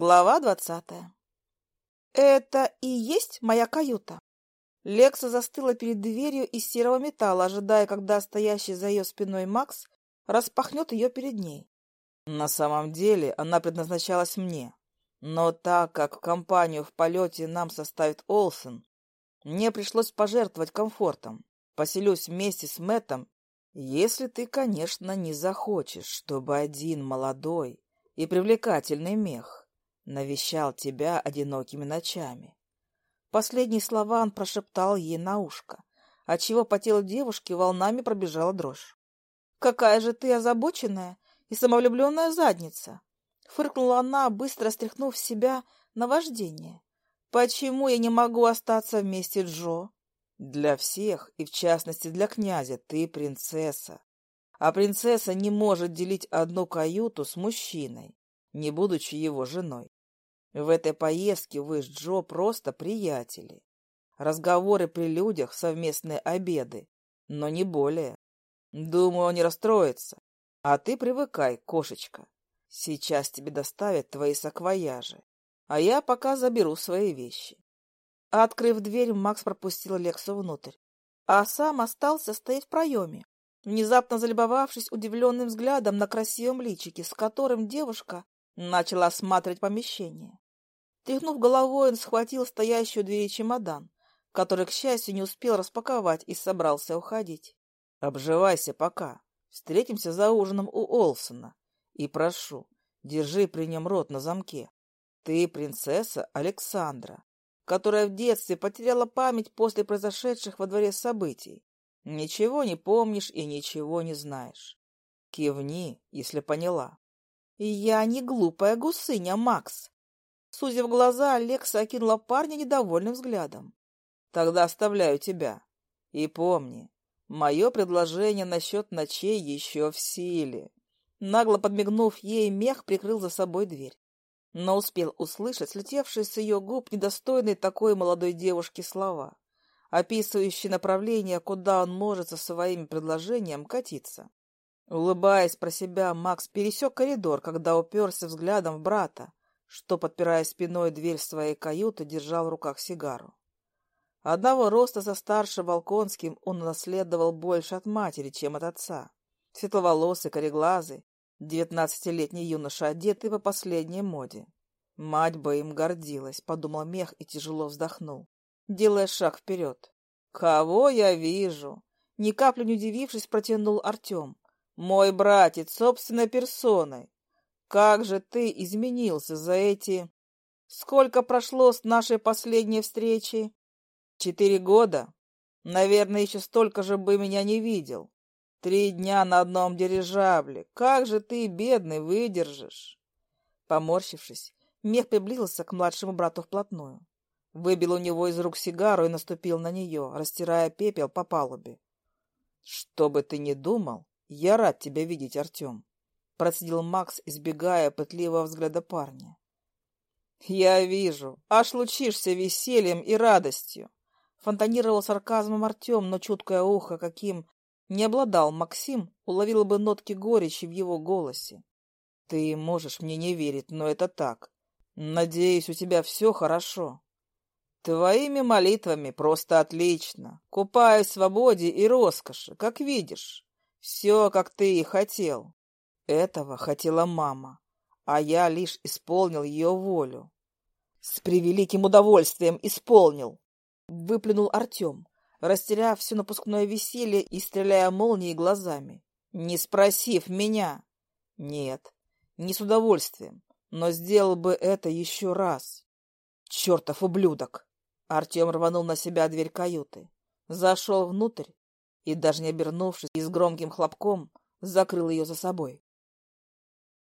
Глава двадцатая. «Это и есть моя каюта?» Лекса застыла перед дверью из серого металла, ожидая, когда стоящий за ее спиной Макс распахнет ее перед ней. На самом деле она предназначалась мне. Но так как компанию в полете нам составит Олсен, мне пришлось пожертвовать комфортом. Поселюсь вместе с Мэттом, если ты, конечно, не захочешь, чтобы один молодой и привлекательный мех навещал тебя одинокими ночами. Последние слова он прошептал ей на ушко, отчего по телу девушки волнами пробежала дрожь. «Какая же ты озабоченная и самовлюбленная задница!» Фыркнула она, быстро стряхнув с себя на вождение. «Почему я не могу остаться вместе Джо?» «Для всех, и в частности для князя, ты принцесса. А принцесса не может делить одну каюту с мужчиной, не будучи его женой. В этой поездке вы с Джо просто приятели. Разговоры при людях, совместные обеды, но не более. Думаю, он не расстроится. А ты привыкай, кошечка. Сейчас тебе доставят твои саквояжи, а я пока заберу свои вещи. Открыв дверь, Макс пропустил Лексу внутрь, а сам остался стоять в проеме, внезапно залюбовавшись удивленным взглядом на красивом личике, с которым девушка начала осматривать помещение. Тряхнув головой, он схватил стоящую у двери чемодан, который, к счастью, не успел распаковать и собрался уходить. «Обживайся пока. Встретимся за ужином у Олсона. И прошу, держи при нем рот на замке. Ты принцесса Александра, которая в детстве потеряла память после произошедших во дворе событий. Ничего не помнишь и ничего не знаешь. Кивни, если поняла». «Я не глупая гусыня, Макс», Сузив глаза, Алекса окинула парня недовольным взглядом. «Тогда оставляю тебя. И помни, мое предложение насчет ночей еще в силе». Нагло подмигнув ей, мех прикрыл за собой дверь. Но успел услышать слетевшие с ее губ недостойные такой молодой девушки слова, описывающие направление, куда он может со своим предложением катиться. Улыбаясь про себя, Макс пересек коридор, когда уперся взглядом в брата, что, подпирая спиной дверь своей каюты, держал в руках сигару. Одного роста со старшим Волконским он наследовал больше от матери, чем от отца. Светловолосый, кореглазый, девятнадцатилетний юноша, одетый по последней моде. Мать бы им гордилась, подумал мех и тяжело вздохнул, делая шаг вперед. «Кого я вижу?» Ни капли не удивившись, протянул Артем. «Мой братец, собственной персоной. Как же ты изменился за эти... Сколько прошло с нашей последней встречи? Четыре года? Наверное, еще столько же бы меня не видел. Три дня на одном дирижабле. Как же ты, бедный, выдержишь? Поморщившись, Мех приблизился к младшему брату вплотную. Выбил у него из рук сигару и наступил на нее, растирая пепел по палубе. — Что бы ты ни думал, я рад тебя видеть, Артем процедил Макс, избегая пытливого взгляда парня. «Я вижу, аж лучишься весельем и радостью!» Фонтанировал сарказмом Артем, но чуткое ухо, каким не обладал Максим, уловило бы нотки горечи в его голосе. «Ты можешь мне не верить, но это так. Надеюсь, у тебя все хорошо». «Твоими молитвами просто отлично. Купаюсь в свободе и роскоши, как видишь. Все, как ты и хотел. Этого хотела мама, а я лишь исполнил ее волю. С превеликим удовольствием исполнил, выплюнул Артем, растеряв все напускное веселье и стреляя молнией глазами, не спросив меня. Нет, не с удовольствием, но сделал бы это еще раз. Чертов ублюдок! Артем рванул на себя дверь каюты, зашел внутрь и, даже не обернувшись и с громким хлопком, закрыл ее за собой.